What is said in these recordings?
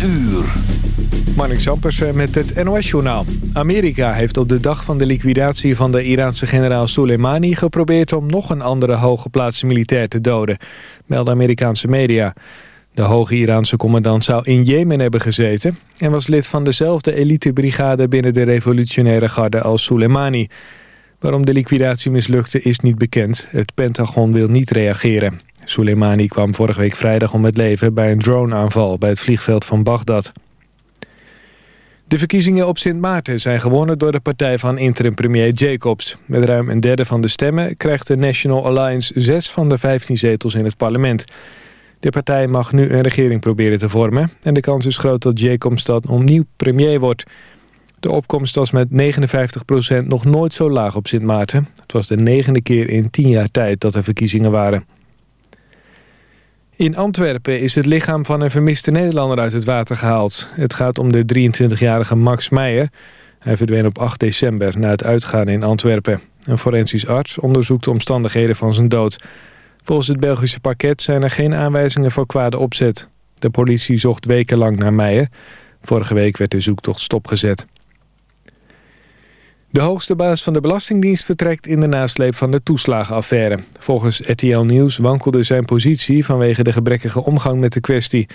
uur. Marnik Zampersen met het NOS-journaal. Amerika heeft op de dag van de liquidatie van de Iraanse generaal Soleimani... geprobeerd om nog een andere hooggeplaatste militair te doden, melden Amerikaanse media. De hoge Iraanse commandant zou in Jemen hebben gezeten... en was lid van dezelfde elitebrigade binnen de revolutionaire garde als Soleimani. Waarom de liquidatie mislukte is niet bekend. Het Pentagon wil niet reageren. Soleimani kwam vorige week vrijdag om het leven bij een droneaanval... bij het vliegveld van Bagdad. De verkiezingen op Sint Maarten zijn gewonnen door de partij van interim-premier Jacobs. Met ruim een derde van de stemmen krijgt de National Alliance zes van de 15 zetels in het parlement. De partij mag nu een regering proberen te vormen... en de kans is groot dat Jacobs dan opnieuw premier wordt. De opkomst was met 59% nog nooit zo laag op Sint Maarten. Het was de negende keer in tien jaar tijd dat er verkiezingen waren. In Antwerpen is het lichaam van een vermiste Nederlander uit het water gehaald. Het gaat om de 23-jarige Max Meijer. Hij verdween op 8 december na het uitgaan in Antwerpen. Een forensisch arts onderzoekt de omstandigheden van zijn dood. Volgens het Belgische parket zijn er geen aanwijzingen voor kwade opzet. De politie zocht wekenlang naar Meijer. Vorige week werd de zoektocht stopgezet. De hoogste baas van de Belastingdienst vertrekt in de nasleep van de toeslagenaffaire. Volgens RTL Nieuws wankelde zijn positie vanwege de gebrekkige omgang met de kwestie.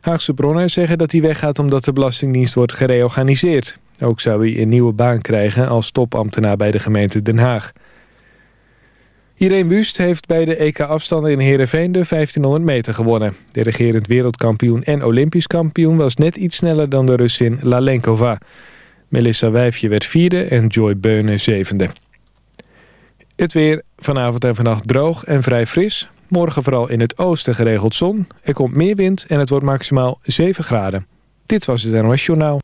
Haagse bronnen zeggen dat hij weggaat omdat de Belastingdienst wordt gereorganiseerd. Ook zou hij een nieuwe baan krijgen als topambtenaar bij de gemeente Den Haag. Irene Wust heeft bij de EK-afstanden in Heerenveen de 1500 meter gewonnen. De regerend wereldkampioen en olympisch kampioen was net iets sneller dan de Russin Lalenkova. Melissa Wijfje werd vierde en Joy Beunen zevende. Het weer vanavond en vannacht droog en vrij fris. Morgen vooral in het oosten geregeld zon. Er komt meer wind en het wordt maximaal 7 graden. Dit was het NOS Journaal.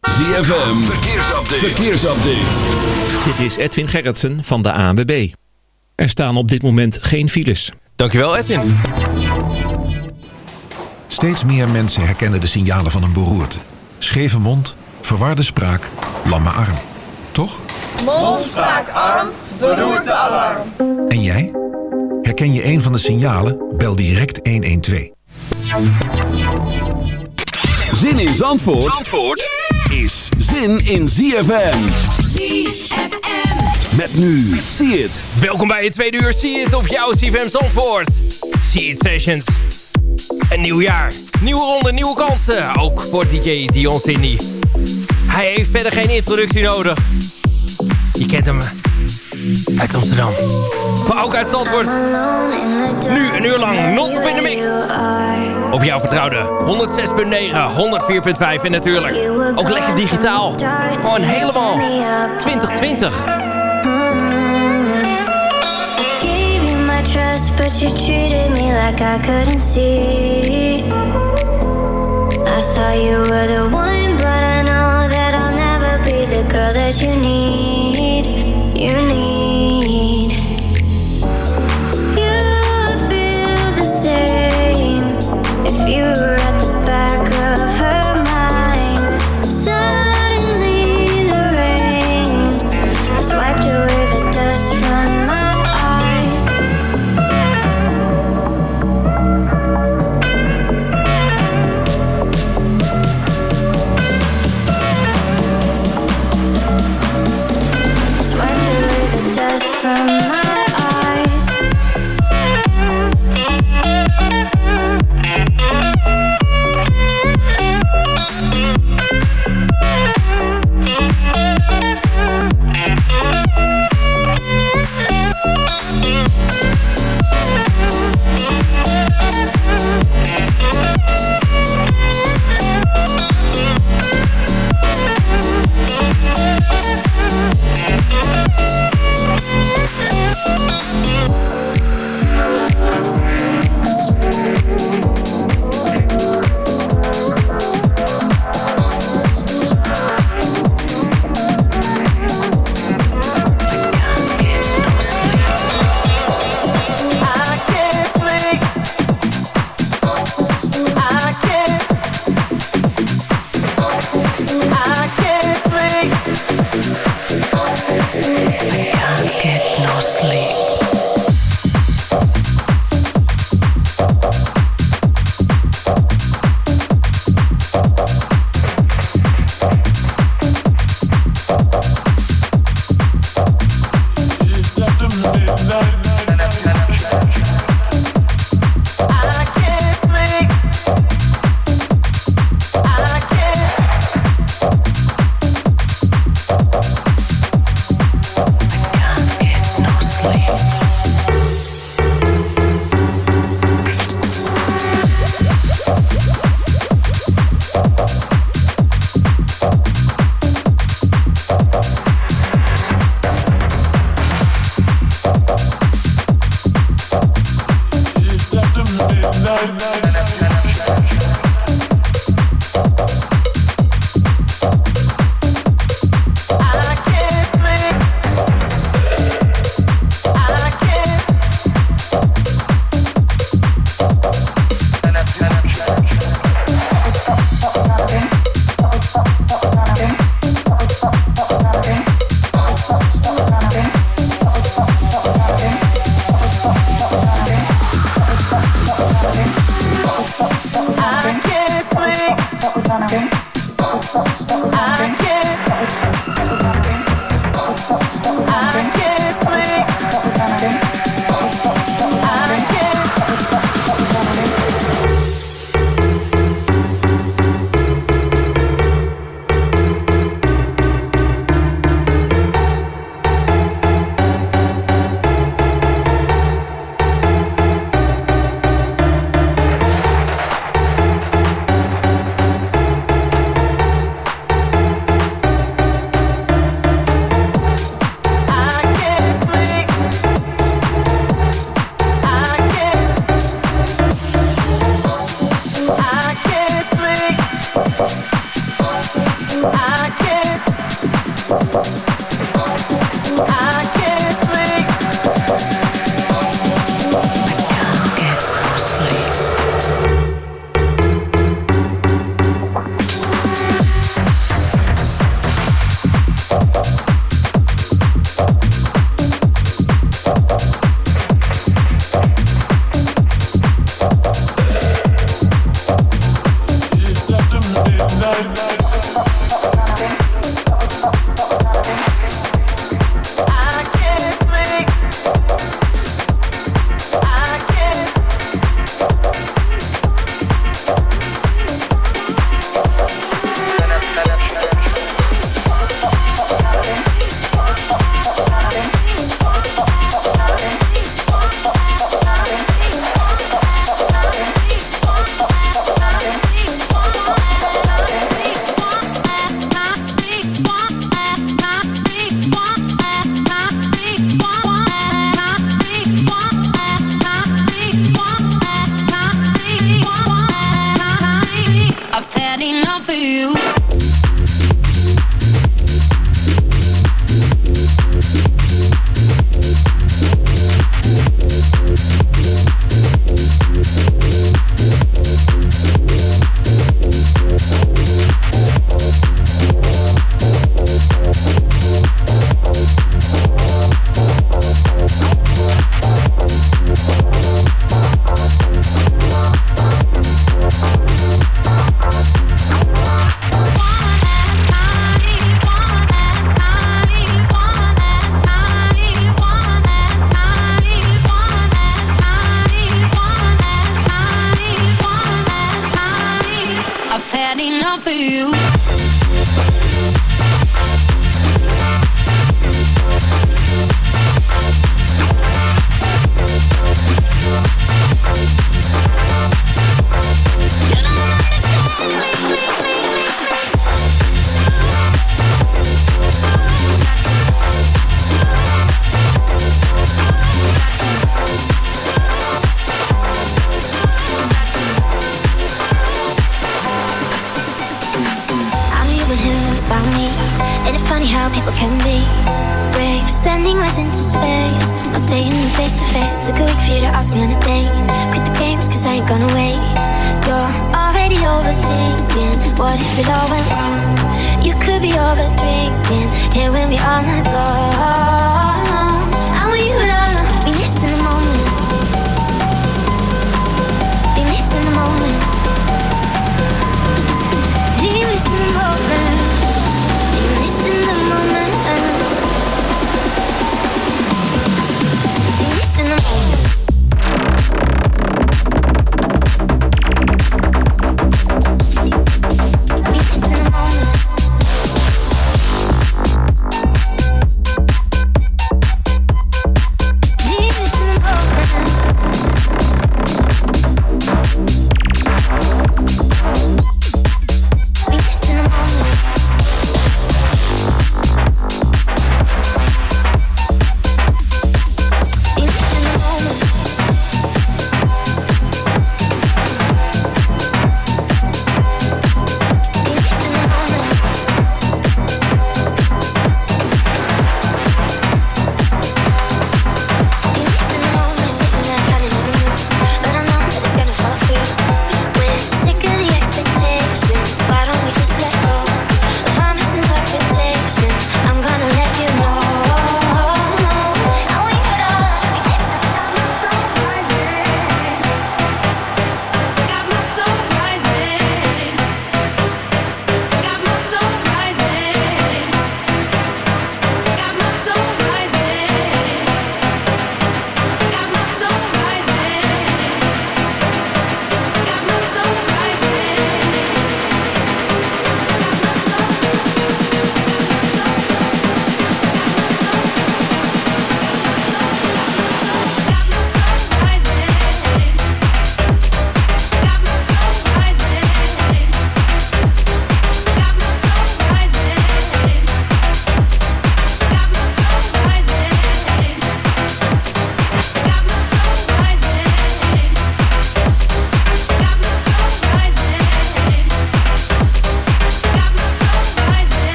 ZFM, verkeersupdate. verkeersupdate. Dit is Edwin Gerritsen van de ANWB. Er staan op dit moment geen files. Dankjewel Edwin. Steeds meer mensen herkennen de signalen van een beroerte. Scheve mond verwarde spraak, lamme arm. Toch? Mond, spraak, arm, beroerte, alarm. En jij? Herken je een van de signalen? Bel direct 112. Zin in Zandvoort, Zandvoort is zin in ZFM. ZFM. Met nu, zie het. Welkom bij het tweede uur, zie het op jouw ZFM Zandvoort. See It Sessions. Een nieuw jaar, nieuwe ronde, nieuwe kansen. Ook voor DJ Dion. Hij heeft verder geen introductie nodig. Je kent hem uit Amsterdam. Maar ook uit Zandvoort. Nu een uur lang not op in de mix. Op jouw vertrouwde 106.9, 104.5 en natuurlijk ook lekker digitaal. Gewoon helemaal 2020. But you treated me like I couldn't see I thought you were the one But the girl that you need love. night.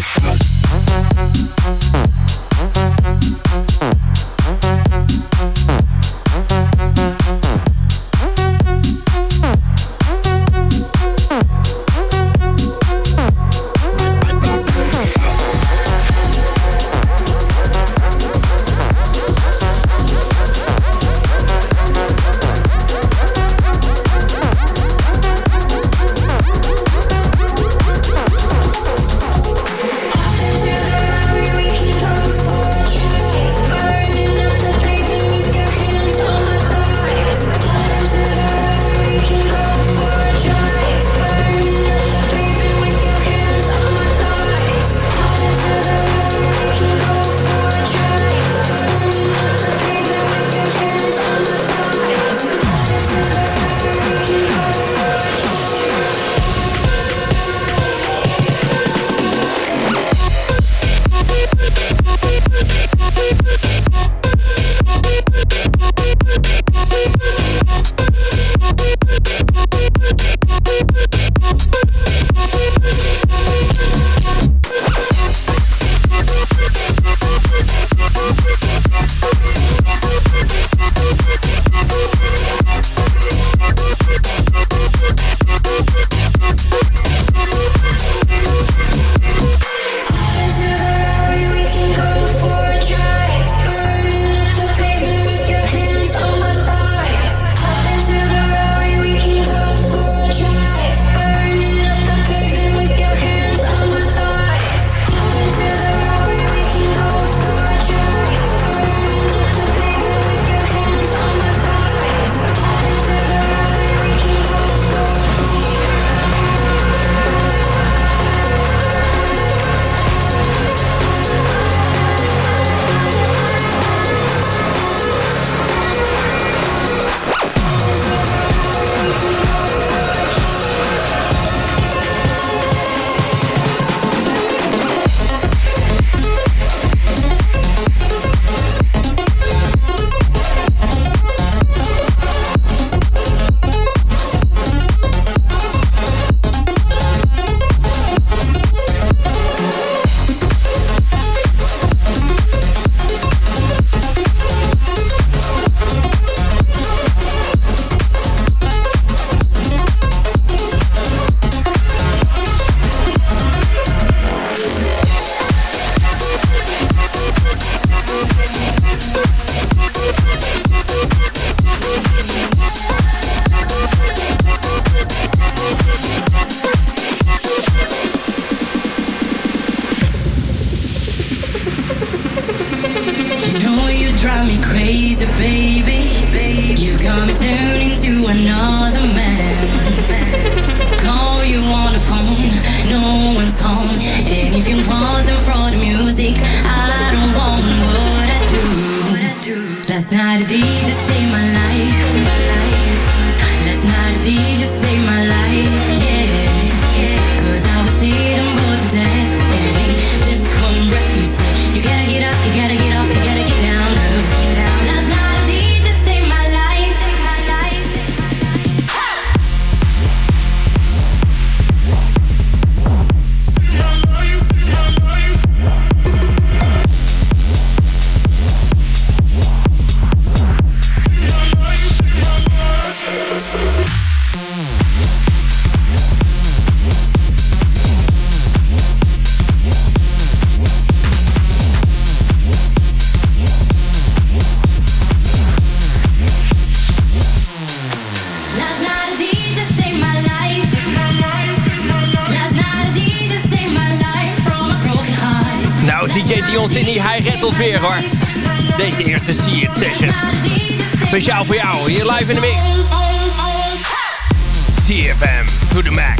Bye. Speciaal voor jou, hier live in de mix. CFM to the max.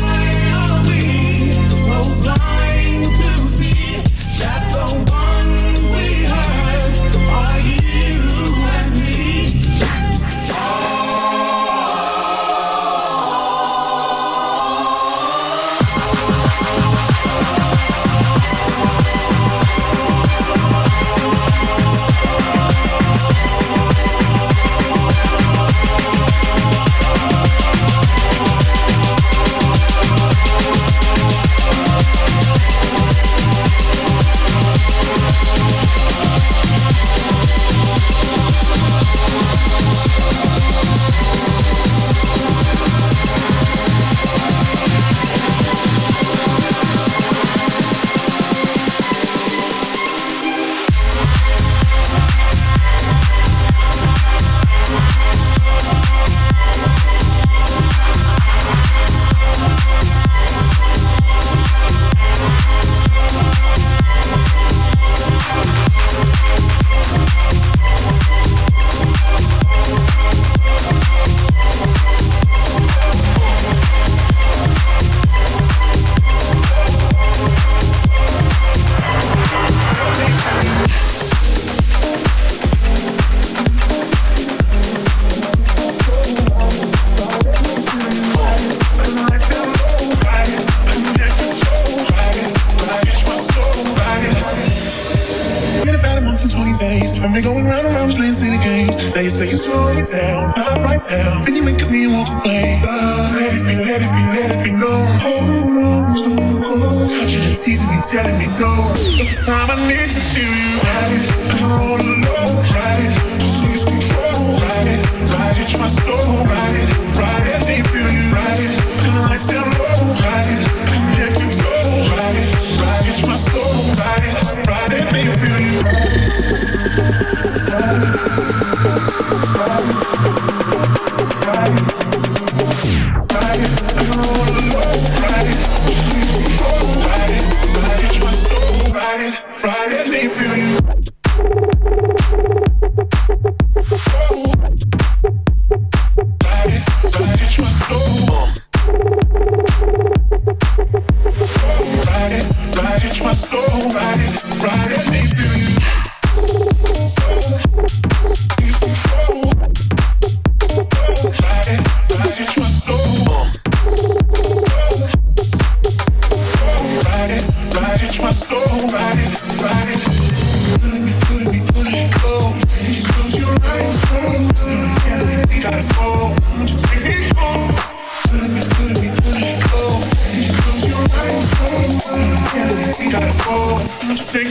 Ride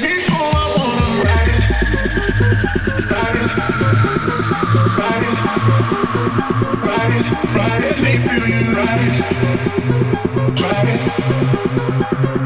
it, make you ride it, ride it.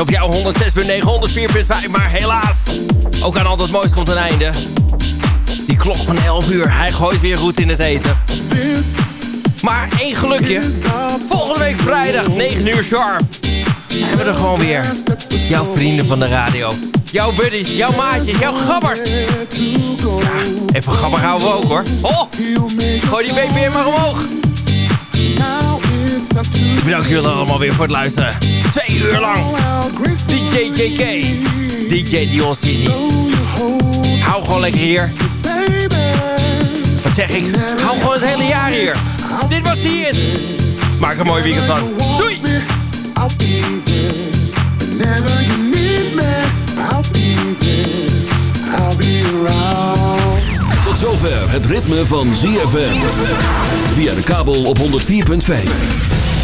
Op jouw 106.9, 104.5. Maar helaas, ook aan al het moois komt een einde. Die klok van 11 uur, hij gooit weer goed in het eten. Maar één gelukje. Volgende week vrijdag, 9 uur sharp. Hebben we er gewoon weer. Jouw vrienden van de radio. jouw buddies, jouw maatjes, jouw gabber. even gabber houden we ook hoor. Oh, gooi die BPM maar omhoog. Ik bedank jullie allemaal weer voor het luisteren. Twee uur lang. DJ JK. DJ Dion Cini. Hou gewoon lekker hier. Wat zeg ik? Hou gewoon het hele jaar hier. Dit was hier. Maak een mooi weekend van. Doei! Tot zover het ritme van ZFM. Via de kabel op 104.5.